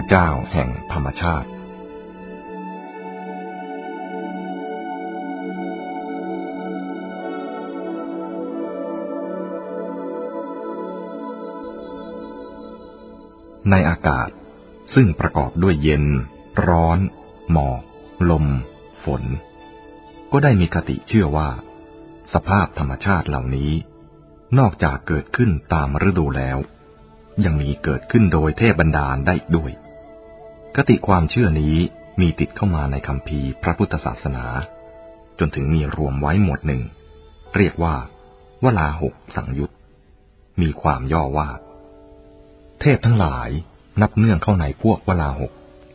เทพเจ้าแห่งธรรมชาติ ในอากาศซึ่งประกอบด้วยเย็น ร้อน หมอก ลม ฝน ก็ได้มีคติเชื่อว่า สภาพธรรมชาติเหล่านี้ นอกจากเกิดขึ้นตามฤดูแล้ว ยังมีเกิดขึ้นโดยเทพบรรดาลได้ด้วย คติความเชื่อนี้มีติดเข้ามาในคำพีพระพุทธศาสนา จนถึงมีรวมไว้หมวดหนึ่ง เรียกว่า วลาหกสังยุตมีความย่อว่า เทพทั้งหลายนับเนื่องเข้าในพวกวลาหก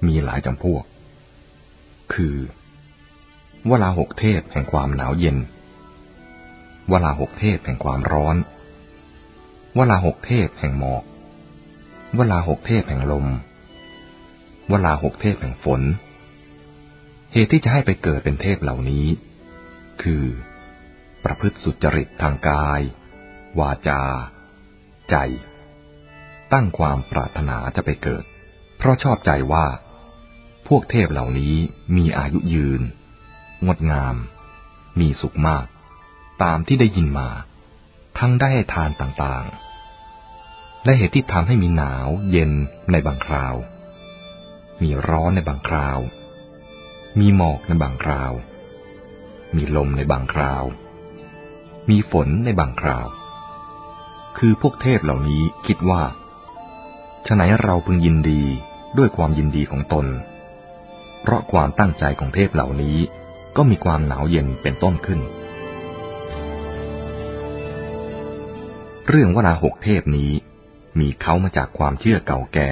มีหลายจำพวก คือ วลาหกเทพแห่งความหนาวเย็น วลาหกเทพแห่งความร้อน วลาหกเทพแห่งหมอก วลาหกเทพแห่งลม วลาหกเทพแห่งฝน เหตุที่จะให้ไปเกิดเป็นเทพเหล่านี้ คือ ประพฤติสุจริตทางกาย วาจา ใจ ตั้งความปรารถนาจะไปเกิด เพราะชอบใจว่า พวกเทพเหล่านี้มีอายุยืน งดงาม มีสุขมาก ตามที่ได้ยินมา ทั้งได้ทานต่างๆ และเหตุที่ทำให้มีหนาวเย็นในบางคราว มีร้อนในบางคราว มีหมอกในบางคราว มีลมในบางคราว มีฝนในบางคราว คือพวกเทพเหล่านี้คิดว่าฉะไหนเราพึงยินดีด้วยความยินดีของตน เพราะความตั้งใจของเทพเหล่านี้ก็มีความหนาวเย็นเป็นต้นขึ้น เรื่องวลาหกเทพนี้มีเขามาจากความเชื่อเก่าแก่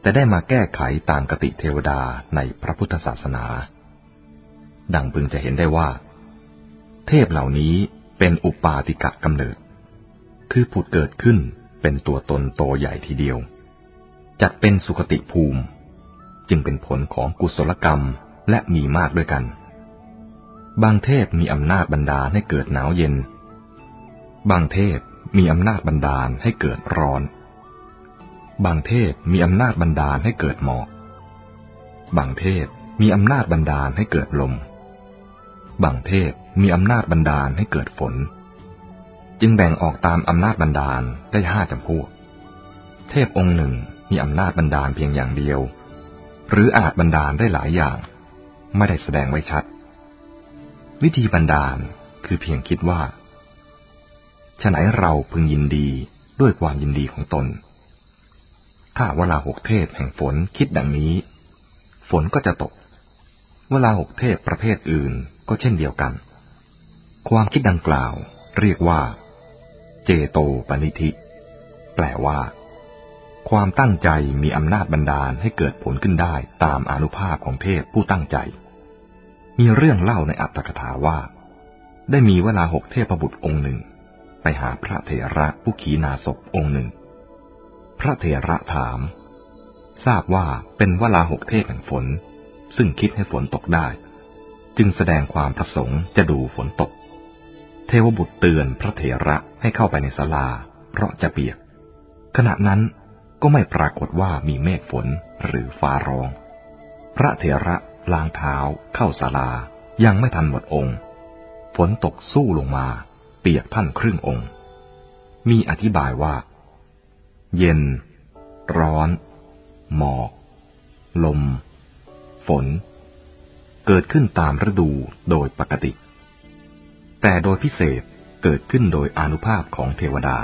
แต่ได้มาแก้ไขตามกติเทวดาในพระพุทธศาสนา ดังพึงจะเห็นได้ว่า เทพเหล่านี้เป็นอุปาติกะกำเนิด คือผุดเกิดขึ้นเป็นตัวตนโตใหญ่ทีเดียว จัดเป็นสุคติภูมิ จึงเป็นผลของกุศลกรรมและมีมากด้วยกัน บางเทพมีอำนาจบรรดาให้เกิดหนาวเย็น บางเทพมีอำนาจบันดาลให้เกิดร้อน บางเทพมีอำนาจบันดาลให้เกิดหมอก บางเทพมีอำนาจบันดาลให้เกิดลม บางเทพมีอำนาจบันดาลให้เกิดฝน จึงแบ่งออกตามอำนาจบันดาลได้ห้าจำพวก เทพองค์หนึ่งมีอำนาจบันดาลเพียงอย่างเดียว หรืออาจบันดาลได้หลายอย่าง ไม่ได้แสดงไว้ชัด วิธีบันดาลคือเพียงคิดว่าฉะไหนเราพึงยินดีด้วยความยินดีของตน ถ้าเวลาหกเทพแห่งฝนคิดดังนี้ ฝนก็จะตก เวลาหกเทพประเภทอื่นก็เช่นเดียวกัน ความคิดดังกล่าวเรียกว่า เจโตปนิธิ แปลว่า ความตั้งใจมีอำนาจบันดาลให้เกิดผลขึ้นได้ตามอนุภาพของเทพผู้ตั้งใจ มีเรื่องเล่าในอัตถกถาว่า ได้มีเวลาหกเทพบุตรองค์หนึ่ง ไปหาพระเถระผู้ขีนาศพองค์หนึ่ง พระเถระถาม ทราบว่าเป็นวลาหกเทพแห่งฝน ซึ่งคิดให้ฝนตกได้ จึงแสดงความประสงค์จะดูฝนตก เทวบุตรเตือนพระเถระให้เข้าไปในศาลา เพราะจะเปียก ขณะนั้นก็ไม่ปรากฏว่ามีเมฆฝนหรือฟ้าร้อง พระเถระล้างเท้าเข้าศาลา ยังไม่ทันหมดองค์ ฝนตกสู้ลงมา เปียกท่านครึ่งองค์ มีอธิบายว่า เย็น ร้อน หมอก ลม ฝน เกิดขึ้นตามฤดูโดยปกติ แต่โดยพิเศษเกิดขึ้นโดยอนุภาพของเทวดา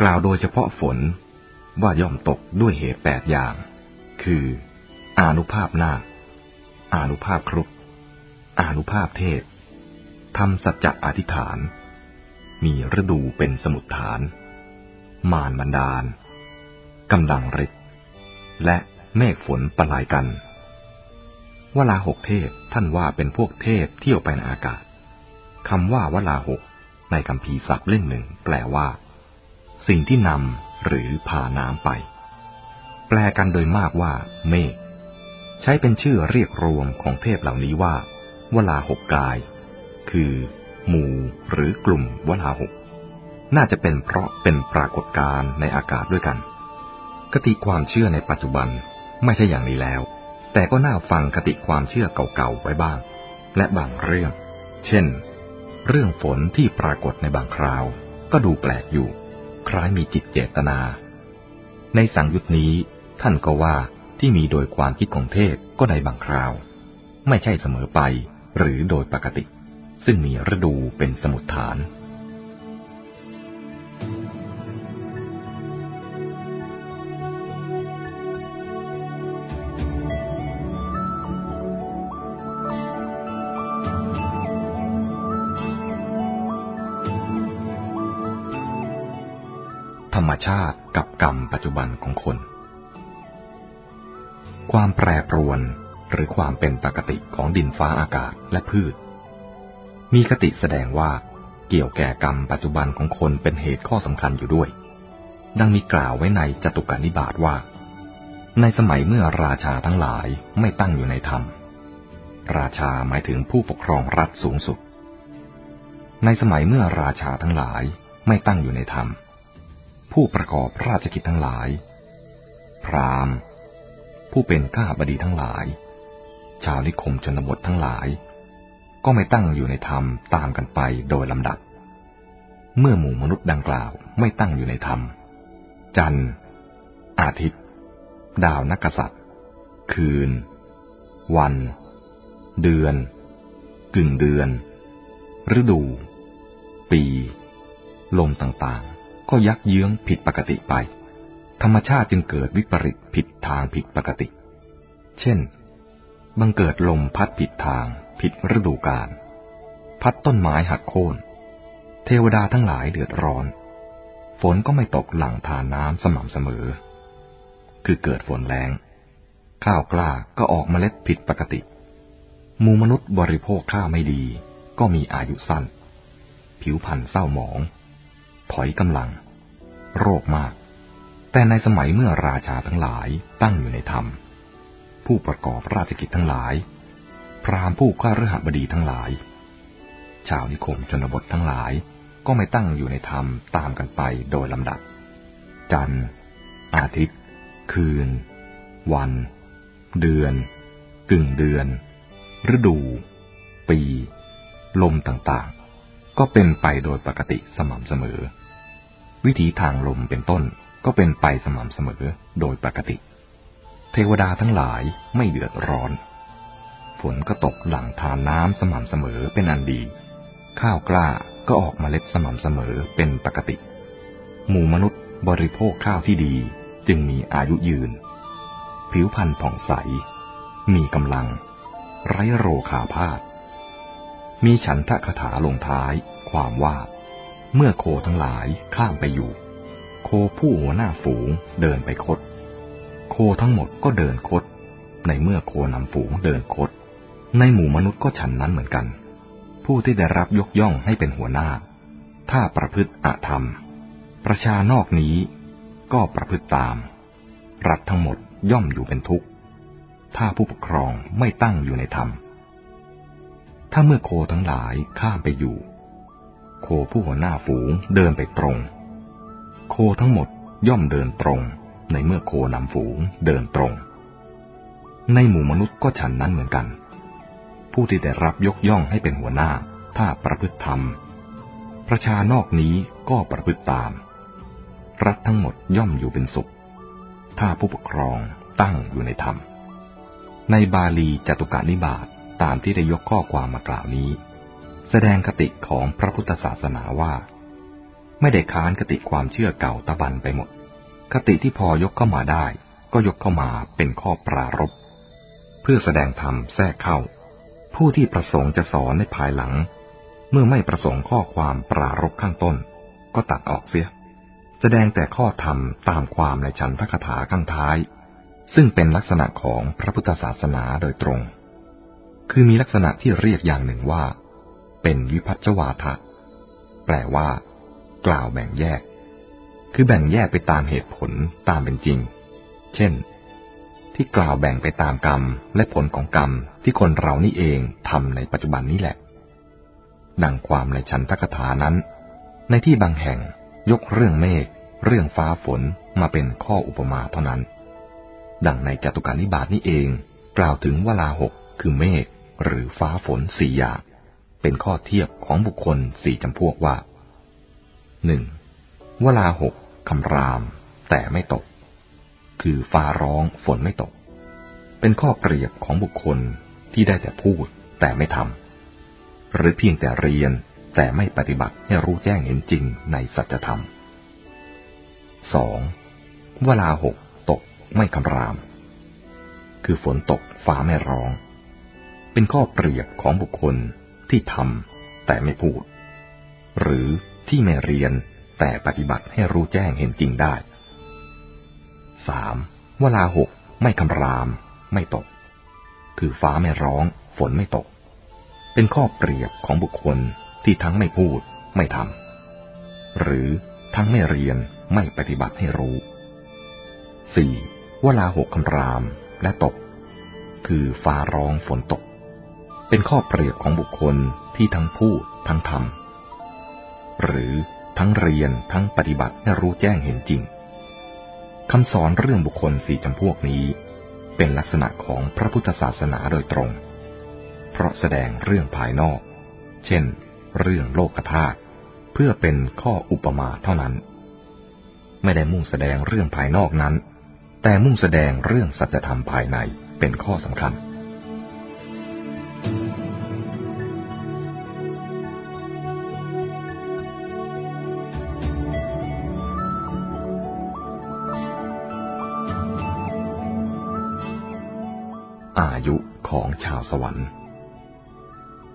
กล่าวโดยเฉพาะฝนว่าย่อมตกด้วยเหตุแปดอย่าง คืออนุภาพนาคอนุภาพครุกอนุภาพเทพทำสัจจะอธิษฐาน มีฤดูเป็นสมุดฐาน มารบันดาลกำลังฤทธิ์และเมฆฝนปลายกันวลาหกเทพท่านว่าเป็นพวกเทพเที่ยวไปในอากาศคำว่าวลาหกในคำพีศัพท์เล่มหนึ่ง แปลว่า สิ่งที่นำหรือพาน้ำไป แปลกันโดยมากว่า เมฆใช้เป็นชื่อเรียกรวมของเทพเหล่านี้ว่า วลาหกกาย คือ หมู่หรือกลุ่มวลาหก น่าจะเป็นเพราะเป็นปรากฏการณ์ในอากาศด้วยกัน คติความเชื่อในปัจจุบันไม่ใช่อย่างนี้แล้ว แต่ก็น่าฟังคติความเชื่อเก่าๆไว้บ้าง และบางเรื่อง เช่น เรื่องฝนที่ปรากฏในบางคราว ก็ดูแปลกอยู่ คล้ายมีจิตเจตนา ในสังยุตนี้ท่านก็ว่าที่มีโดยความคิดของเทพก็ในบางคราว ไม่ใช่เสมอไปหรือโดยปกติ ซึ่งมีฤดูเป็นสมุดฐาน ชาติกับกรรมปัจจุบันของคน ความแปรปรวนหรือความเป็นปกติของดินฟ้าอากาศและพืช มีคติแสดงว่าเกี่ยวแก่กรรมปัจจุบันของคนเป็นเหตุข้อสำคัญอยู่ด้วย ดังมีกล่าวไว้ในจตุกานิบาตว่า ในสมัยเมื่อราชาทั้งหลายไม่ตั้งอยู่ในธรรม ราชาหมายถึงผู้ปกครองรัฐสูงสุด ในสมัยเมื่อราชาทั้งหลายไม่ตั้งอยู่ในธรรม ผู้ประกอบราชกิจทั้งหลาย พรามผู้เป็นข้าบดีทั้งหลาย ชาวนิคมชนบททั้งหลาย ก็ไม่ตั้งอยู่ในธรรมตามกันไปโดยลำดับ เมื่อหมู่มนุษย์ดังกล่าวไม่ตั้งอยู่ในธรรม จันทร์ อาทิตย์ ดาวนักษัตริย์ คืน วัน เดือน กึ่งเดือน ฤดู ปี ลมต่าง ก็ยักเยื้องผิดปกติไป ธรรมชาติจึงเกิดวิปริตผิดทางผิดปกติ เช่น บังเกิดลมพัดผิดทาง ผิดฤดูกาล พัดต้นไม้หักโค่น เทวดาทั้งหลายเดือดร้อน ฝนก็ไม่ตกหลังทานน้ำสม่ำเสมอ คือเกิดฝนแรงข้าวกล้าก็ออกเมล็ดผิดปกติ มูมนุษย์บริโภคข้าวไม่ดี ก็มีอายุสั้น ผิวพรรณเศร้าหมอง ถอยกำลัง โรคมาก แต่ในสมัยเมื่อราชาทั้งหลายตั้งอยู่ในธรรม ผู้ประกอบราชกิจทั้งหลาย พราหมผู้ข้าฤหบดีทั้งหลาย ชาวนิคมชนบททั้งหลายก็ไม่ตั้งอยู่ในธรรมตามกันไปโดยลำดับ จันทร์ อาทิตย์ คืน วัน เดือน กึ่งเดือน ฤดู ปี ลมต่างๆ ก็เป็นไปโดยปกติสม่ำเสมอ วิถีทางลมเป็นต้นก็เป็นไปสม่ำเสมอโดยปกติ เทวดาทั้งหลายไม่เดือดร้อน ฝนก็ตกหลังทานน้ำสม่ำเสมอเป็นอันดี ข้าวกล้าก็ออกมาเล็ดสม่ำเสมอเป็นปกติ หมู่มนุษย์บริโภคข้าวที่ดีจึงมีอายุยืน ผิวพรรณผ่องใส มีกำลัง ไร้โรคาพาธมีฉันทะคาถาลงท้ายความว่า เมื่อโคทั้งหลายข้ามไปอยู่ โคผู้หัวหน้าฝูงเดินไปคด โคทั้งหมดก็เดินคด ในเมื่อโคนำฝูงเดินคด ในหมู่มนุษย์ก็ฉันนั้นเหมือนกัน ผู้ที่ได้รับยกย่องให้เป็นหัวหน้า ถ้าประพฤติอธรรม ประชานอกนี้ก็ประพฤติตาม รัฐทั้งหมดย่อมอยู่เป็นทุกข์ ถ้าผู้ปกครองไม่ตั้งอยู่ในธรรม ถ้าเมื่อโคทั้งหลายข้ามไปอยู่ โคผู้หัวหน้าฝูงเดินไปตรง โคทั้งหมดย่อมเดินตรง ในเมื่อโคนำฝูงเดินตรง ในหมู่มนุษย์ก็ฉันนั้นเหมือนกัน ผู้ที่ได้รับยกย่องให้เป็นหัวหน้า ถ้าประพฤติธรรม ประชานอกนี้ก็ประพฤติตาม รัฐทั้งหมดย่อมอยู่เป็นสุข ถ้าผู้ปกครองตั้งอยู่ในธรรม ในบาลีจตุกานิบาตตามที่ได้ยกข้อความมากล่าวนี้ แสดงคติของพระพุทธศาสนาว่า ไม่ได้ค้านคติความเชื่อเก่าตะบันไปหมด คติที่พอยกเข้ามาได้ ก็ยกเข้ามาเป็นข้อปรารบเพื่อแสดงธรรมแทรกเข้า ผู้ที่ประสงค์จะสอนในภายหลัง เมื่อไม่ประสงค์ข้อความปรารบข้างต้น ก็ตัดออกเสีย แสดงแต่ข้อธรรมตามความในฉันทคถาข้างท้าย ซึ่งเป็นลักษณะของพระพุทธศาสนาโดยตรง คือมีลักษณะที่เรียกอย่างหนึ่งว่า เป็นวิพัชวาทะ แปลว่า กล่าวแบ่งแยก คือแบ่งแยกไปตามเหตุผลตามเป็นจริง เช่น ที่กล่าวแบ่งไปตามกรรมและผลของกรรมที่คนเรานี่เองทำในปัจจุบันนี้แหละ ดังความในชั้นทกถานั้น ในที่บางแห่งยกเรื่องเมฆเรื่องฟ้าฝนมาเป็นข้ออุปมาเท่านั้น ดังในจตุการนิบาตนี้เอง กล่าวถึงเวลาหกคือเมฆหรือฟ้าฝนสี่อย่าง เป็นข้อเทียบของบุคคลสี่จำพวกว่าหนึ่งเวลาหกคำราม แต่ไม่ตก คือฟ้าร้องฝนไม่ตก เป็นข้อเปรียบของบุคคลที่ได้แต่พูดแต่ไม่ทำหรือเพียงแต่เรียนแต่ไม่ปฏิบัติให้รู้แจ้งเห็นจริงในสัจธรรม 2. เวลาหกตกไม่คำราม คือฝนตกฟ้าไม่ร้อง เป็นข้อเปรียบของบุคคล ที่ทำแต่ไม่พูด หรือที่ไม่เรียนแต่ปฏิบัติให้รู้แจ้งเห็นจริงได้ 3. เวลาหกไม่คำราม ไม่ตก คือฟ้าไม่ร้อง ฝนไม่ตก เป็นข้อเปรียบของบุคคลที่ทั้งไม่พูด ไม่ทำหรือทั้งไม่เรียนไม่ปฏิบัติให้รู้ 4. เวลาหกคำรามและตก คือฟ้าร้องฝนตก เป็นข้อเปรียบของบุคคลที่ทั้งพูดทั้งทำหรือทั้งเรียนทั้งปฏิบัติให้รู้แจ้งเห็นจริงคำสอนเรื่องบุคคลสี่จำพวกนี้ เป็นลักษณะของพระพุทธศาสนาโดยตรง เพราะแสดงเรื่องภายนอก เช่น เรื่องโลกธาตุเพื่อเป็นข้ออุปมาเท่านั้น ไม่ได้มุ่งแสดงเรื่องภายนอกนั้น แต่มุ่งแสดงเรื่องสัจธรรมภายในเป็นข้อสำคัญ ของชาวสวรรค์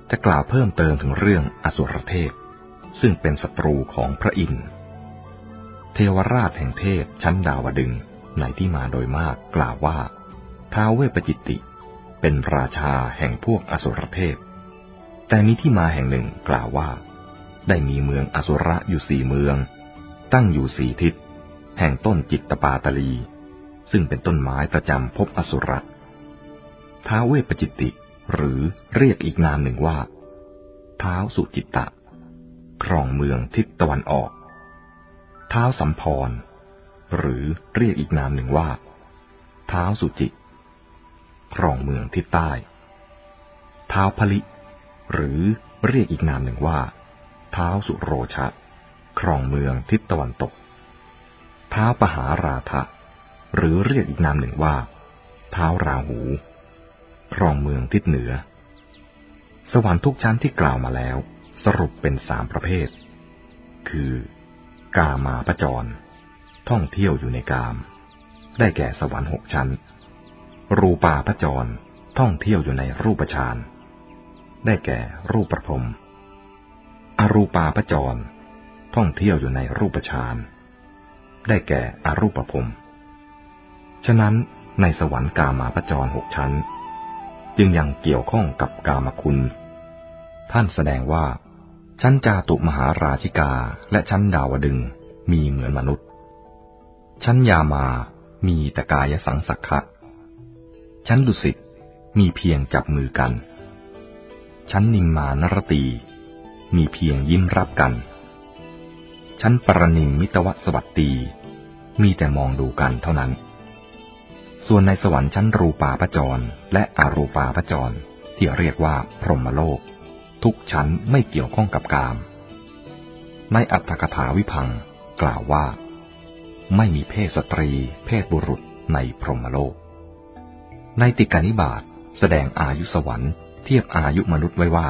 จะกล่าวเพิ่มเติมถึงเรื่องอสุรเทพ ซึ่งเป็นศัตรูของพระอินทร์ เทวราชแห่งเทพชั้นดาวดึงในที่มาโดยมากกล่าวว่าท้าวเวปจิตติ เป็นราชาแห่งพวกอสุรเทพ แต่มีที่มาแห่งหนึ่งกล่าวว่า ได้มีเมืองอสุระอยู่สี่เมือง ตั้งอยู่สี่ทิศ แห่งต้นจิตตปาตลี ซึ่งเป็นต้นไม้ประจำพบอสุร ท้าเวปจิตติ หรือเรียกอีกนามหนึ่งว่า เท้าสุจิตตะ ครองเมืองทิศตะวันออก เท้าสัมพร หรือเรียกอีกนามหนึ่งว่า เท้าสุจิ ครองเมืองทิศใต้ เท้าพลิ หรือเรียกอีกนามหนึ่งว่า เท้าสุโรชะ ครองเมืองทิศตะวันตก เท้าปหาราธะหรือเรียกอีกนามหนึ่งว่า เท้าราหู ครองเมืองทิศเหนือ สวรรค์ทุกชั้นที่กล่าวมาแล้ว สรุปเป็นสามประเภท คือ กามาปจร ท่องเที่ยวอยู่ในกาม ได้แก่สวรรค์หกชั้น รูปาพจร ท่องเที่ยวอยู่ในรูปฌาน ได้แก่รูปประพรมอรูปาพจร ท่องเที่ยวอยู่ในรูปฌานได้แก่อรูปภพฉะนั้นในสวรรค์กามาปจรหกชั้น จึงยังเกี่ยวข้องกับกามคุณ ท่านแสดงว่า ชั้นจาตุมหาราชิกาและชั้นดาวดึงมีเหมือนมนุษย์ ชั้นยามามีแต่กายสังสักขะ ชั้นดุสิตมีเพียงจับมือกัน ชั้นนิมมานรตี มีเพียงยิ้มรับกัน ชั้นปรนิมมิตวสวัสตี มีแต่มองดูกันเท่านั้น ส่วนในสวรรค์ชั้นรูปาพจร และอรูปาพจร ที่เรียกว่าพรหมโลก ทุกชั้นไม่เกี่ยวข้องกับกาม ในอัตถกถาวิพังกล่าวว่า ไม่มีเพศสตรี เพศบุรุษในพรหมโลก ในติกานิบาตแสดงอายุสวรรค์เทียบอายุมนุษย์ไว้ว่า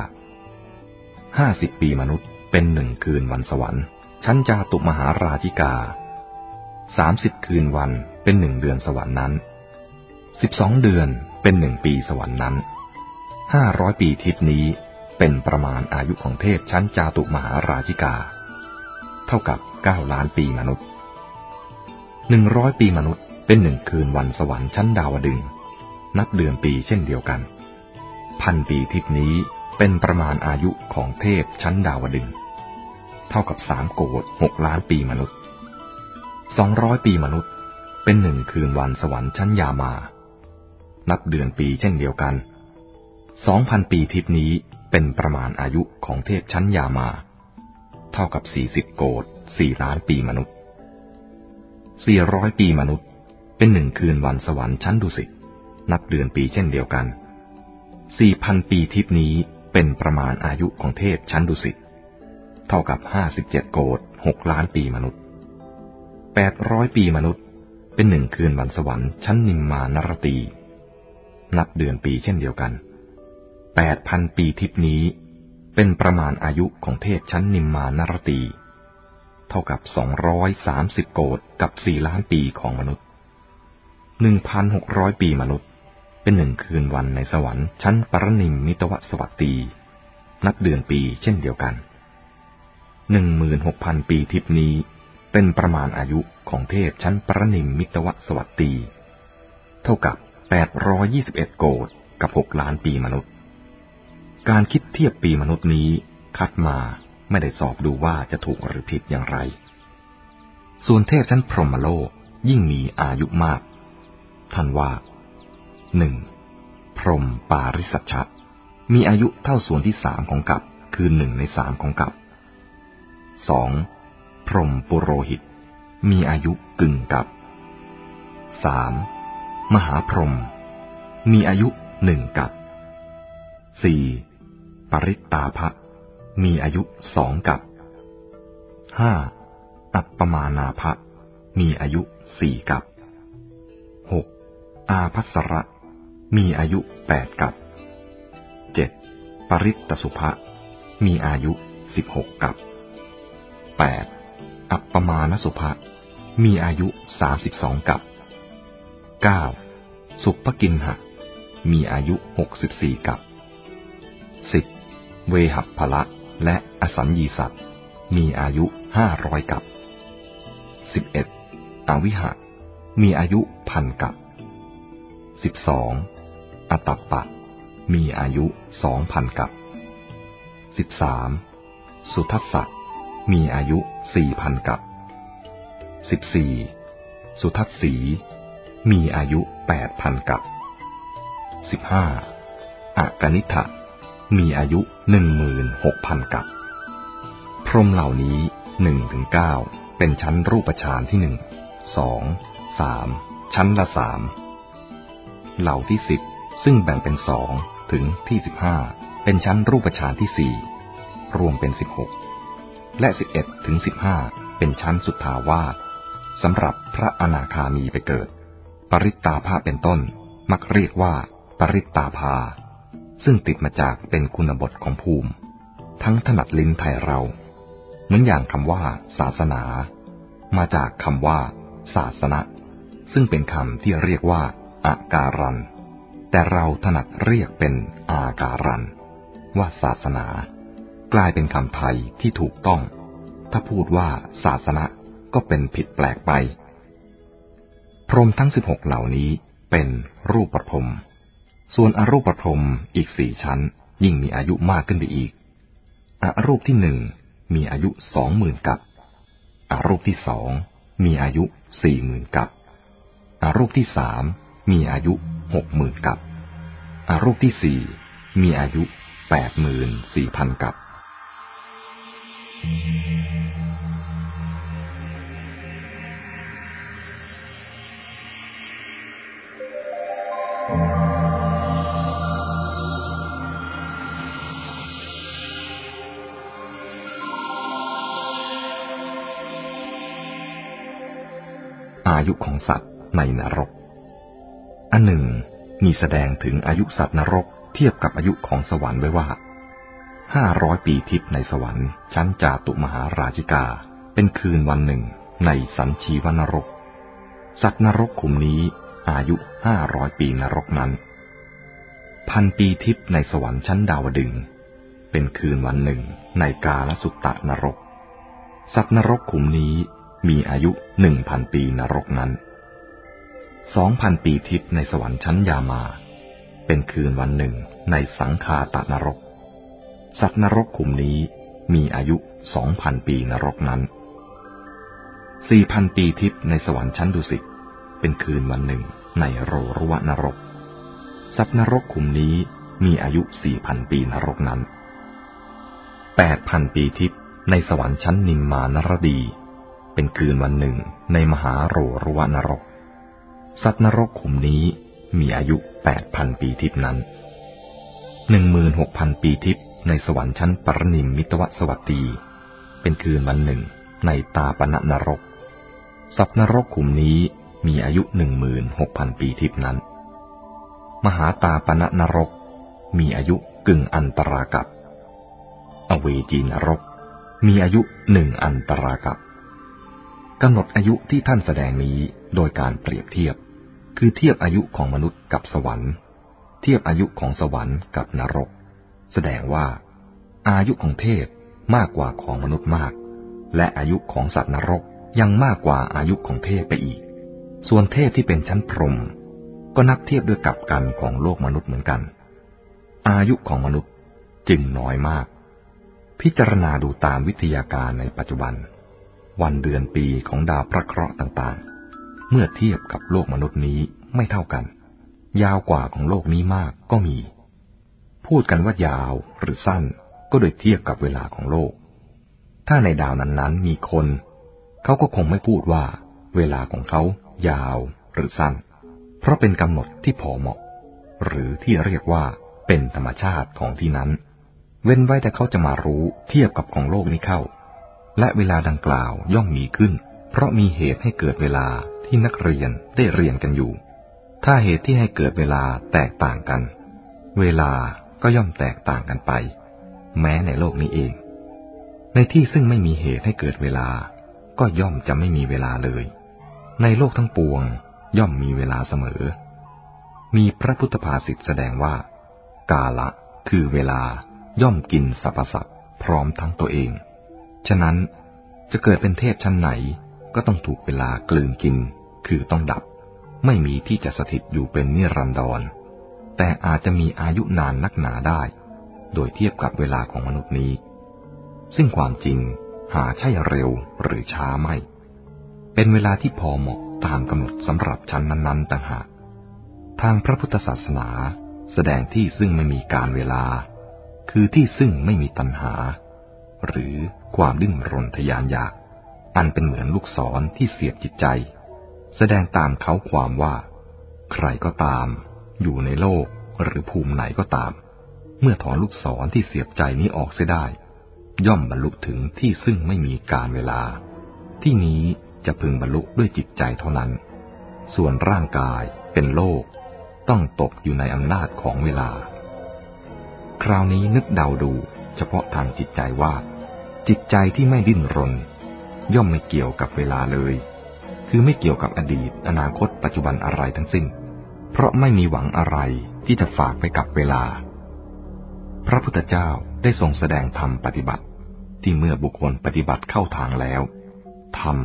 ห้าสิบปีมนุษย์เป็นหนึ่งคืนวันสวรรค์ ชั้นจาตุมหาราชิกาสามสิบคืนวันเป็นหนึ่งเดือนสวรรค์นั้น สิบสองเดือนเป็นหนึ่งปีสวรรค์นั้นห้าร้อยปีทิศนี้เป็นประมาณอายุของเทพชั้นจาตุมหาราชิกา เท่ากับเก้าล้านปีมนุษย์หนึ่งร้อยปีมนุษย์เป็นหนึ่งคืนวันสวรรค์ชั้นดาวดึง นับเดือนปีเช่นเดียวกัน พันปีทิศนี้เป็นประมาณอายุของเทพชั้นดาวดึง เท่ากับสามโกดหกล้านปีมนุษย์สองร้อยปีมนุษย์เป็นหนึ่งคืนวันสวรรค์ชั้นยามา นับเดือนปีเช่นเดียวกัน สองพันปีทิศนี้เป็นประมาณอายุของเทพชั้นยามา เท่ากับสี่สิบโกดสี่ล้านปีมนุษย์สี่ร้อยปีมนุษย์เป็นหนึ่งคืนวันสวรรค์ชั้นดุสิตนับเดือนปีเช่นเดียวกันสี่พันปีทิพนี้เป็นประมาณอายุของเทพชั้นดุสิตเท่ากับห้าสิบเจ็ดโกดหกล้านปีมนุษย์แปดร้อยปีมนุษย์เป็นหนึ่งคืนวันสวรรค์ชั้นนิมมานรตี นับเดือนปีเช่นเดียวกันแปดพันปีทิพนี้ เป็นประมาณอายุของเทพชั้นนิมมานรตี เท่ากับสองร้อยสามสิบโกดกับสี่ล้านปีของมนุษย์หนึ่งพันหกร้อยปีมนุษย์ เป็นหนึ่งคืนวันในสวรรค์ชั้นปรนิมมิตวสวัสตี นับเดือนปีเช่นเดียวกันหนึ่งหมื่นหกพันปีทิพนี้ เป็นประมาณอายุของเทพชั้นปรนิมมิตวสวัสตี เท่ากับ แปดร้อยี่สิบเอ็ดโกดกับหกล้านปีมนุษย์ การคิดเทียบปีมนุษย์นี้คัดมาไม่ได้สอบดูว่าจะถูกหรือผิดอย่างไร ส่วนเทพชั้นพรหมโลกยิ่งมีอายุมาก ท่านว่าหนึ่งพรหมปาริสัชชะมีอายุเท่าส่วนที่สามของกับคือหนึ่งในสามของกับสองพรหมปุโรหิต มีอายุกึ่งกับสาม มหาพรหมมีอายุหนึ่งกับสี่ปริตตาภะมีอายุสองกับห้าอัปปมานาภะมีอายุสี่กับหกอาพัสระ มีอายุแปดกับเจ็ดปริตตสุภะมีอายุสิบหกกับแปดอัปปมานสุภะมีอายุสามสิบสองกับ ก้าสุภกินหะ มีอายุหกสิบสี่กับสิบเวหัพพละและอสัญญีสัตว์ มีอายุห้าร้อยกับสิบเอ็ดอวิหะ มีอายุพันกับสิบสองอตัปปะ มีอายุสองพันกับสิบสามสุทัศน์มีอายุสี่พันกับสิบสี่สุทัศสี มีอายุแปดพันกับสิบห้าอากนิทะมีอายุหนึ่งหมื่นหกพันกับ พรมเหล่านี้หนึ่งถึงเก้าเป็นชั้นรูปฌานที่หนึ่งสองสามชั้นละสามเหล่าที่สิบซึ่งแบ่งเป็นสองถึงที่สิบห้าเป็นชั้นรูปฌานที่สี่รวมเป็นสิบหกและสิบเอ็ดถึงสิบห้าเป็นชั้นสุทธาวาสสำหรับพระอนาคามีไปเกิด ปริตตาภาเป็นต้น มักเรียกว่า ปริตตาภา ซึ่งติดมาจากเป็นคุณบทของภูมิ ทั้งถนัดลิ้นไทยเรา เหมือนอย่างคำว่า ศาสนา มาจากคำว่า ศาสนะ ซึ่งเป็นคำที่เรียกว่าอาการัน แต่เราถนัดเรียกเป็นอาการัน ว่าศาสนา กลายเป็นคำไทยที่ถูกต้อง ถ้าพูดว่าศาสนาก็เป็นผิดแปลกไป พรมทั้งสิบหกเหล่านี้เป็นรูปประพรม ส่วนอรูปประพรมอีกสี่ชั้น ยิ่งมีอายุมากขึ้นไปอีก อรูปที่หนึ่งมีอายุสองหมื่นกับ อรูปที่สองมีอายุสี่หมื่นกับ อรูปที่สามมีอายุหกหมื่นกับ อรูปที่สี่มีอายุแปดหมื่นสี่พันกับ Thank you. อายุของสัตว์ในนรก อันหนึ่ง มีแสดงถึงอายุสัตว์นรกเทียบกับอายุของสวรรค์ไว้ว่าห้าร้อยปีทิพย์ในสวรรค์ชั้นจาตุมหาราชิกา เป็นคืนวันหนึ่งในสันชีวนรก สัตว์นรกขุมนี้อายุห้าร้อยปีนรกนั้น พันปีทิพย์ในสวรรค์ชั้นดาวดึง เป็นคืนวันหนึ่งในกาลสุตตะนรก สัตว์นรกขุมนี้ มีอายุหนึ่งพันปีนรกนั้นสองพันปีทิพย์ในสวรรค์ชั้นยามา เป็นคืนวันหนึ่งในสังคาตนรก สัตว์นรกขุมนี้มีอายุสองพันปีนรกนั้นสี่พันปีทิพย์ในสวรรค์ชั้นดุสิตเป็นคืนวันหนึ่งในโรรวนรก สัตว์นรกขุมนี้มีอายุสี่พันปีนรกนั้นแปดพันปีทิพย์ในสวรรค์ชั้นนิมมานรดี เป็นคืนวันหนึ่งในมหาโรรวนรก สัตว์นรกขุมนี้มีอายุแปดพันปีทิพนั้นหนึ่งหมื่นหกพันปีทิพในสวรรค์ชั้นปรนิมมิตวสวัสดีเป็นคืนวันหนึ่งในตาปณะนรก สัตว์นรกขุมนี้มีอายุหนึ่งหมื่นหกพันปีทิพนั้น มหาตาปณะนรก มีอายุกึ่งอันตรากับ อเวจีนรก มีอายุหนึ่งอันตรากับ กำหนดอายุที่ท่านแสดงนี้โดยการเปรียบเทียบ คือเทียบอายุของมนุษย์กับสวรรค์ เทียบอายุของสวรรค์กับนรก แสดงว่า อายุของเทพมากกว่าของมนุษย์มาก และอายุของสัตว์นรกยังมากกว่าอายุของเทพไปอีก ส่วนเทพที่เป็นชั้นพรหมก็นับเทียบด้วยกับกันของโลกมนุษย์เหมือนกัน อายุของมนุษย์จึงน้อยมาก พิจารณาดูตามวิทยาการในปัจจุบัน วันเดือนปีของดาวพระเคราะห์ต่างๆ เมื่อเทียบกับโลกมนุษย์นี้ไม่เท่ากัน ยาวกว่าของโลกนี้มากก็มี พูดกันว่ายาวหรือสั้นก็โดยเทียบกับเวลาของโลก ถ้าในดาวนั้นๆมีคน เขาก็คงไม่พูดว่า เวลาของเขายาวหรือสั้น เพราะเป็นกำหนดที่พอเหมาะ หรือที่เรียกว่าเป็นธรรมชาติของที่นั้น เว้นไว้แต่เขาจะมารู้เทียบกับของโลกนี้เข้า และเวลาดังกล่าวย่อมมีขึ้น เพราะมีเหตุให้เกิดเวลาที่นักเรียนได้เรียนกันอยู่ ถ้าเหตุที่ให้เกิดเวลาแตกต่างกัน เวลาก็ย่อมแตกต่างกันไป แม้ในโลกนี้เอง ในที่ซึ่งไม่มีเหตุให้เกิดเวลา ก็ย่อมจะไม่มีเวลาเลย ในโลกทั้งปวงย่อมมีเวลาเสมอ มีพระพุทธภาษิตแสดงว่า กาละคือเวลาย่อมกินสรรพสัตว์พร้อมทั้งตัวเอง ฉะนั้นจะเกิดเป็นเทพชั้นไหนก็ต้องถูกเวลากลืนกิน คือต้องดับ ไม่มีที่จะสถิตอยู่เป็นนิรันดร แต่อาจจะมีอายุนานนักหนาได้ โดยเทียบกับเวลาของมนุษย์นี้ ซึ่งความจริงหาใช่เร็วหรือช้าไม่ เป็นเวลาที่พอเหมาะตามกำหนดสำหรับชั้นนั้น ๆ ต่างหาก ทางพระพุทธศาสนาแสดงที่ซึ่งไม่มีการเวลา คือที่ซึ่งไม่มีตัณหา หรือ ความดิ้นรนทยานอยาก อันเป็นเหมือนลูกศรที่เสียบจิตใจ แสดงตามเขาความว่า ใครก็ตาม อยู่ในโลกหรือภูมิไหนก็ตาม เมื่อถอนลูกศรที่เสียบใจนี้ออกเสียได้ ย่อมบรรลุถึงที่ซึ่งไม่มีการเวลา ที่นี้จะพึงบรรลุด้วยจิตใจเท่านั้น ส่วนร่างกายเป็นโลก ต้องตกอยู่ในอำนาจของเวลา คราวนี้นึกเดาดูเฉพาะทางจิตใจว่า จิตใจที่ไม่ดิ้นรน ย่อมไม่เกี่ยวกับเวลาเลย คือไม่เกี่ยวกับอดีต อนาคต ปัจจุบันอะไรทั้งสิ้น เพราะไม่มีหวังอะไรที่จะฝากไปกับเวลา พระพุทธเจ้าได้ทรงแสดงธรรมปฏิบัติ ที่เมื่อบุคคลปฏิบัติเข้าทางแล้วธรรม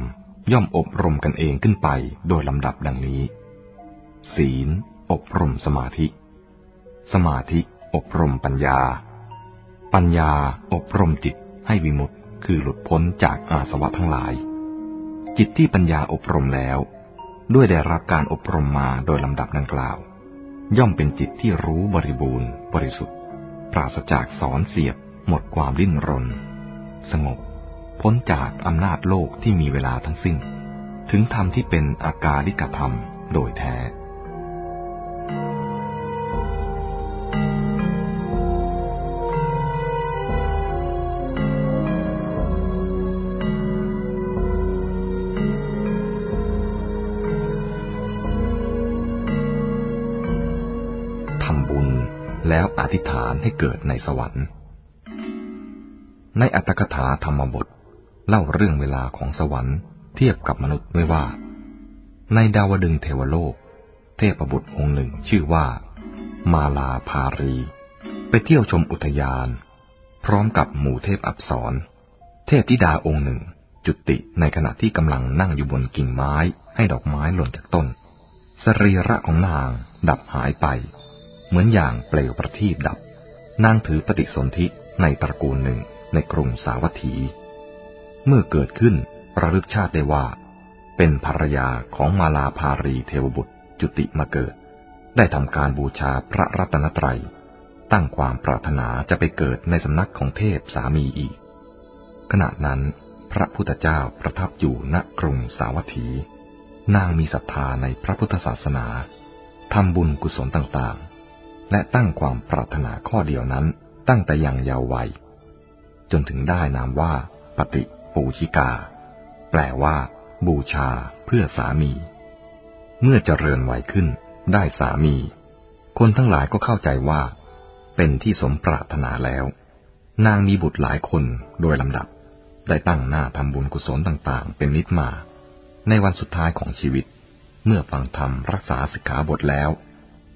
ย่อมอบรมกันเองขึ้นไปโดยลำดับดังนี้ ศีล อบรมสมาธิ สมาธิ อบรมปัญญา ปัญญาอบรมจิต ให้วิมุตต์คือหลุดพ้นจากอาสวะทั้งหลาย จิตที่ปัญญาอบรมแล้ว ด้วยได้รับการอบรมมาโดยลำดับดังกล่าว ย่อมเป็นจิตที่รู้บริบูรณ์ บริสุทธิ์ ปราศจากสอนเสียบ หมดความดิ้นรน สงบ พ้นจากอำนาจโลกที่มีเวลาทั้งสิ้น ถึงธรรมที่เป็นอากาลิกธรรมโดยแท้ แล้วอธิษฐานให้เกิดในสวรรค์ ในอัตถกถาธรรมบท เล่าเรื่องเวลาของสวรรค์เทียบกับมนุษย์ไว้ว่า ในดาวดึงเทวโลก เทพบุตรองค์หนึ่งชื่อว่า มาลาภารี ไปเที่ยวชมอุทยาน พร้อมกับหมู่เทพอับสรเทพธิดาองค์หนึ่งจุติในขณะที่กำลังนั่งอยู่บนกิ่งไม้ให้ดอกไม้หล่นจากต้น สรีระของนางดับหายไป เหมือนอย่างเปลวประทีปดับ นางถือปฏิสนธิในตระกูลหนึ่งในกรุงสาวัตถี เมื่อเกิดขึ้นระลึกชาติได้ว่า เป็นภรรยาของมาลาภารีเทวบุตรจุติมาเกิด ได้ทำการบูชาพระรัตนตรัย ตั้งความปรารถนาจะไปเกิดในสำนักของเทพสามีอีก ขณะนั้นพระพุทธเจ้าประทับอยู่ณกรุงสาวัตถี นางมีศรัทธาในพระพุทธศาสนา ทำบุญกุศลต่าง และตั้งความปรารถนาข้อเดียวนั้นตั้งแต่ยังเยาว์วัย จนถึงได้นามว่า ปฏิปูชิกา แปลว่า บูชาเพื่อสามี เมื่อเจริญวัยขึ้น ได้สามี คนทั้งหลายก็เข้าใจว่า เป็นที่สมปรารถนาแล้ว นางมีบุตรหลายคนโดยลำดับ ได้ตั้งหน้าทำบุญกุศลต่าง ๆ เป็นนิดมา ในวันสุดท้ายของชีวิต เมื่อฟังธรรมรักษาสิกขาบทแล้ว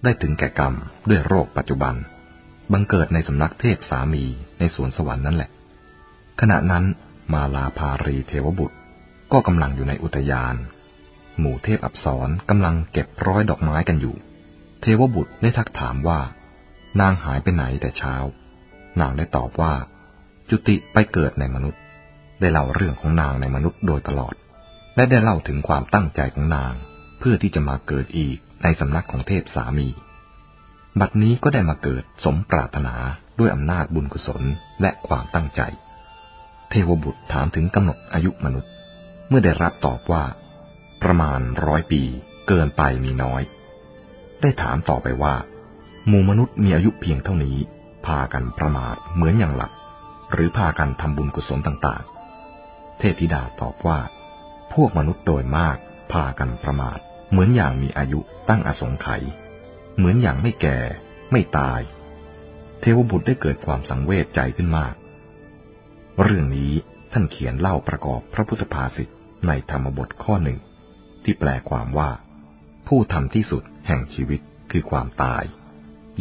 ได้ถึงแก่กรรมด้วยโรคปัจจุบัน บังเกิดในสำนักเทพสามีในสวนสวรรค์นั่นแหละ ขณะนั้นมาลาภารีเทวบุตร ก็กำลังอยู่ในอุทยาน หมู่เทพอับสรกำลังเก็บร้อยดอกไม้กันอยู่ เทวบุตรได้ทักถามว่า นางหายไปไหนแต่เช้า นางได้ตอบว่า จุติไปเกิดในมนุษย์ ได้เล่าเรื่องของนางในมนุษย์โดยตลอด และได้เล่าถึงความตั้งใจของนางเพื่อที่จะมาเกิดอีก ในสำนักของเทพสามี บัดนี้ก็ได้มาเกิดสมปรารถนาด้วยอำนาจบุญกุศลและความตั้งใจ เทวบุตรถามถึงกำหนดอายุมนุษย์ เมื่อได้รับตอบว่า ประมาณร้อยปี เกินไปมีน้อย ได้ถามต่อไปว่าหมู่มนุษย์มีอายุเพียงเท่านี้ พากันประมาทเหมือนอย่างหลับ หรือพากันทำบุญกุศลต่าง ๆ เทพธิดาตอบว่า พวกมนุษย์โดยมากพากันประมาท เหมือนอย่างมีอายุตั้งอสงไขยเหมือนอย่างไม่แก่ ไม่ตาย เทวบุตรได้เกิดความสังเวชใจขึ้นมาก เรื่องนี้ท่านเขียนเล่าประกอบพระพุทธภาษิตในธรรมบทข้อหนึ่ง ที่แปลความว่า ผู้ทำที่สุดแห่งชีวิตคือความตาย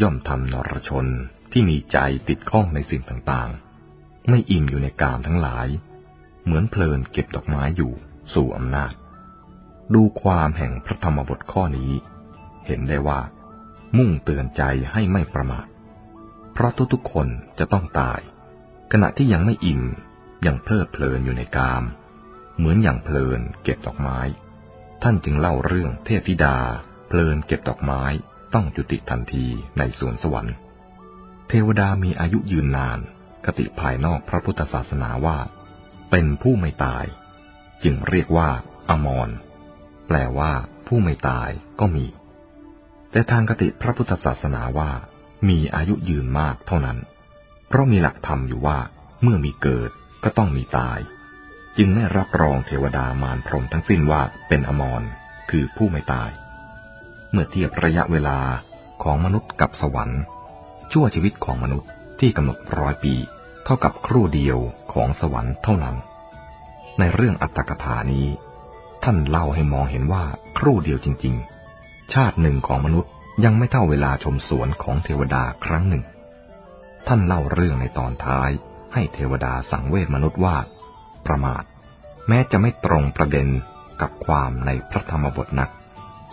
ย่อมทำนรชนที่มีใจติดข้องในสิ่งต่างๆ ไม่อิ่มอยู่ในกามทั้งหลาย เหมือนเพลินเก็บดอกไม้อยู่สู่อำนาจ ดูความแห่งพระธรรมบทข้อนี้ เห็นได้ว่า มุ่งเตือนใจให้ไม่ประมาทเพราะทุกๆคนจะต้องตาย ขณะที่ยังไม่อิ่มยังเพลิดเพลินอยู่ในกาม เหมือนอย่างเพลินเก็บดอกไม้ ท่านจึงเล่าเรื่องเทพธิดา เพลินเก็บดอกไม้ต้องจุติทันทีในสวนสวรรค์ เทวดามีอายุยืนนาน คติภายนอกพระพุทธศาสนาว่า เป็นผู้ไม่ตาย จึงเรียกว่าอมร ลว่าผู้ไม่ตายก็มี แต่ทางกติพระพุทธศาสนาว่า มีอายุยืนมากเท่านั้น เพราะมีหลักธรรมอยู่ว่าเมื่อมีเกิดก็ต้องมีตาย จึงไม่รับรองเทวดามารพรมทั้งสิ้นว่าเป็นอมรคือผู้ไม่ตาย เมื่อเทียบระยะเวลาของมนุษย์กับสวรรค์ ชั่วชีวิตของมนุษย์ที่กำหนดร้อยปี เท่ากับครู่เดียวของสวรรค์เท่านั้น ในเรื่องอัตถกถานี้ ท่านเล่าให้มองเห็นว่าครู่เดียวจริง ๆ ชาติหนึ่งของมนุษย์ยังไม่เท่าเวลาชมสวนของเทวดาครั้งหนึ่ง ท่านเล่าเรื่องในตอนท้าย ให้เทวดาสังเวชมนุษย์ว่า ประมาท แม้จะไม่ตรงประเด็นกับความในพระธรรมบทนัก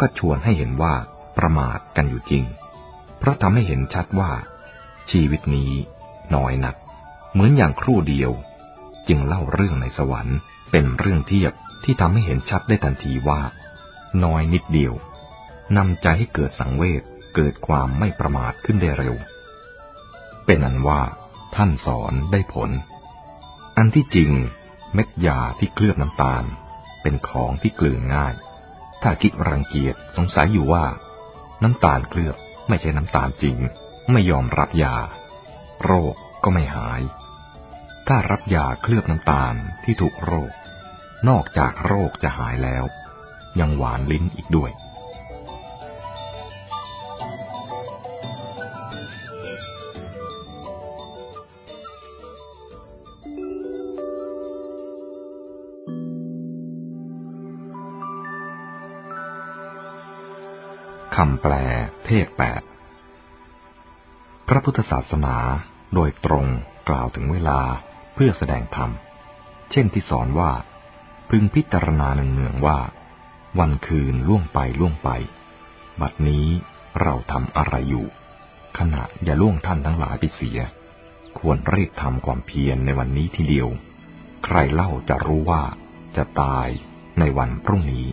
ก็ชวนให้เห็นว่าประมาทกันอยู่จริง เพราะทำให้เห็นชัดว่า ชีวิตนี้น้อยนัก เหมือนอย่างครู่เดียว จึงเล่าเรื่องในสวรรค์เป็นเรื่องเทียบ ที่ทำให้เห็นชัดได้ทันทีว่า น้อยนิดเดียวนำใจให้เกิดสังเวชเกิดความไม่ประมาทขึ้นได้เร็ว เป็นอันว่าท่านสอนได้ผล อันที่จริงเม็ดยาที่เคลือบน้ำตาล เป็นของที่กลืนง่าย ถ้าคิดรังเกียจสงสัยอยู่ว่า น้ำตาลเคลือบไม่ใช่น้ำตาลจริง ไม่ยอมรับยา โรคก็ไม่หาย ถ้ารับยาเคลือบน้ำตาลที่ถูกโรค นอกจากโรคจะหายแล้ว ยังหวานลิ้นอีกด้วย คำแปลเทศแปดพระพุทธศาสนาโดยตรงกล่าวถึงเวลาเพื่อแสดงธรรม เช่นที่สอนว่า พึงพิจารณาเนืองๆว่า วันคืนล่วงไปล่วงไป บัดนี้เราทำอะไรอยู่ ขณะอย่าล่วงท่านทั้งหลายไปเสีย ควรรีบทำความเพียรในวันนี้ทีเดียว ใครเล่าจะรู้ว่าจะตายในวันพรุ่งนี้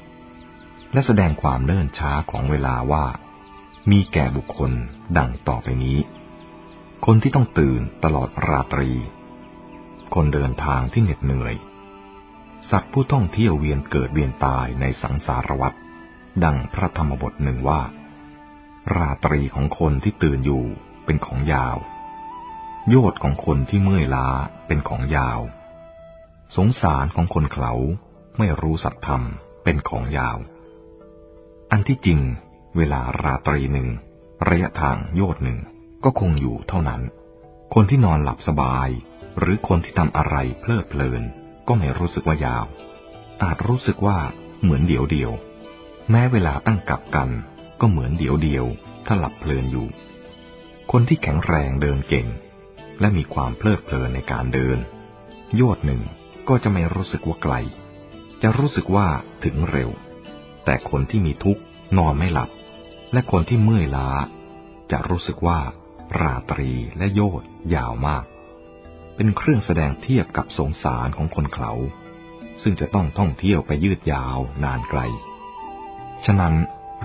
และแสดงความเนิ่นช้าของเวลาว่า มีแก่บุคคลดังต่อไปนี้ คนที่ต้องตื่นตลอดราตรี คนเดินทางที่เหน็ดเหนื่อย สัตว์ผู้ต้องเที่ยวเวียนเกิดเวียนตายในสังสารวัฏดังพระธรรมบทหนึ่งว่า ราตรีของคนที่ตื่นอยู่เป็นของยาว โยชของคนที่เมื่อยล้าเป็นของยาว สงสารของคนเขาไม่รู้สัตธรรมเป็นของยาว อันที่จริง เวลาราตรีหนึ่ง ระยะทางโยดหนึ่งก็คงอยู่เท่านั้น คนที่นอนหลับสบาย หรือคนที่ทำอะไรเพลิดเพลิน ก็ไม่รู้สึกว่ายาว อาจรู้สึกว่าเหมือนเดียวเดียว แม้เวลาตั้งกับกัน ก็เหมือนเดียวเดียว ถ้าหลับเพลินอยู่ คนที่แข็งแรงเดินเก่ง และมีความเพลิดเพลินในการเดิน โยดหนึ่งก็จะไม่รู้สึกว่าไกล จะรู้สึกว่าถึงเร็ว แต่คนที่มีทุกข์นอนไม่หลับ และคนที่เมื่อยล้า จะรู้สึกว่าราตรีและโยดยาวมาก เป็นเครื่องแสดงเทียบกับสงสารของคนเขา ซึ่งจะต้องท่องเที่ยวไปยืดยาวนานไกล ฉะนั้น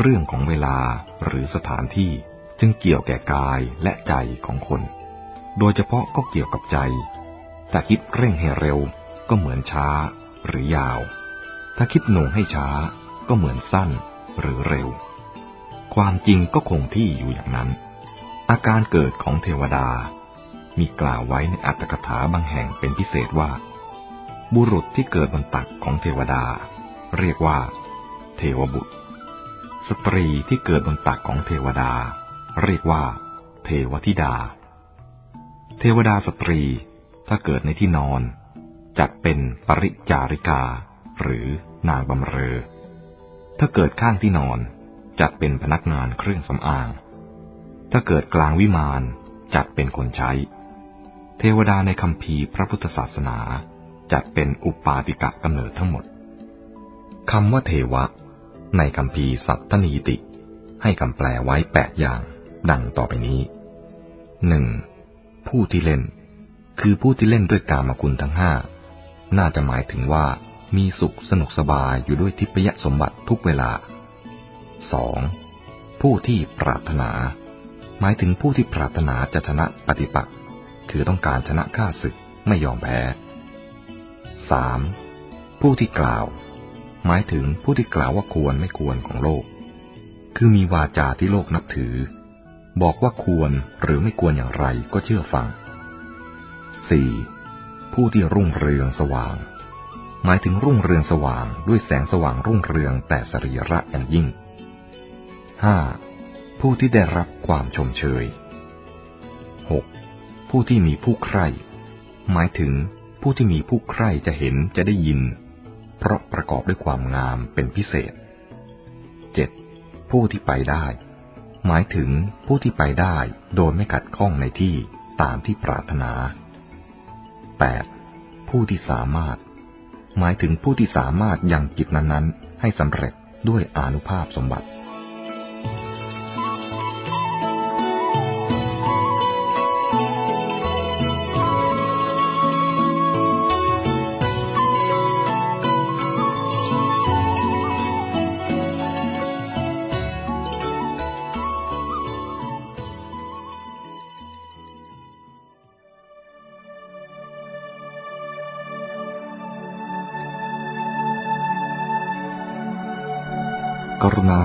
เรื่องของเวลาหรือสถานที่จึงเกี่ยวแก่กายและใจของคน โดยเฉพาะก็เกี่ยวกับใจแต่คิดเร่งให้เร็วก็เหมือนช้าหรือยาว ถ้าคิดหน่งให้ช้าก็เหมือนสั้นหรือเร็ว ความจริงก็คงที่อยู่อย่างนั้น อาการเกิดของเทวดา มีกล่าวไว้ในอัตถกถาบางแห่งเป็นพิเศษว่า บุรุษที่เกิดบนตักของเทวดา เรียกว่า เทวบุตร สตรีที่เกิดบนตักของเทวดา เรียกว่า เทวธิดา เทวดาสตรีถ้าเกิดในที่นอน จัดเป็นปริจาริกา หรือนางบำเรอ ถ้าเกิดข้างที่นอนจัดเป็นพนักงานเครื่องสำอาง ถ้าเกิดกลางวิมานจัดเป็นคนใช้ เทวดาในคำพีพระพุทธศาสนาจัดเป็นอุปาติกะกำเนิดทั้งหมดคำว่าเทวะ ในคำพีสัตตนีติ ให้คำแปลไว้แปดอย่าง ดังต่อไปนี้หนึ่งผู้ที่เล่น คือผู้ที่เล่นด้วยกามคุณทั้งห้าน่าจะหมายถึงว่ามีสุขสนุกสบายอยู่ด้วยทิพยสมบัติทุกเวลา 2. ผู้ที่ปรารถนา หมายถึงผู้ที่ปรารถนาจะชนะปฏิปักษ์ คือต้องการชนะข้าศึกไม่ยอมแพ้ 3. ผู้ที่กล่าว หมายถึงผู้ที่กล่าวว่าควรไม่ควรของโลก คือมีวาจาที่โลกนับถือ บอกว่าควรหรือไม่ควรอย่างไรก็เชื่อฟัง 4. ผู้ที่รุ่งเรืองสว่าง หมายถึงรุ่งเรืองสว่างด้วยแสงสว่างรุ่งเรืองแต่สรีระอย่างยิ่ง 5. ผู้ที่ได้รับความชมเชย ผู้ที่มีผู้ใคร่หมายถึงผู้ที่มีผู้ใคร่จะเห็นจะได้ยิน เพราะประกอบด้วยความงามเป็นพิเศษ 7. ผู้ที่ไปได้ หมายถึงผู้ที่ไปได้โดยไม่ขัดข้องในที่ตามที่ปรารถนา 8. ผู้ที่สามารถ หมายถึงผู้ที่สามารถยังจิตนั้นๆ ให้สำเร็จด้วยอนุภาพสมบัติ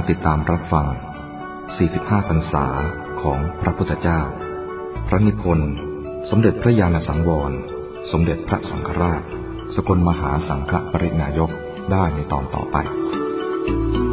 ติดตามรับฟัง 45 พรรษาของพระพุทธเจ้า พระนิพนธ์ สมเด็จพระญาณสังวร สมเด็จพระสังฆราช สกลมหาสังฆปรินายกได้ในตอนต่อไป thank you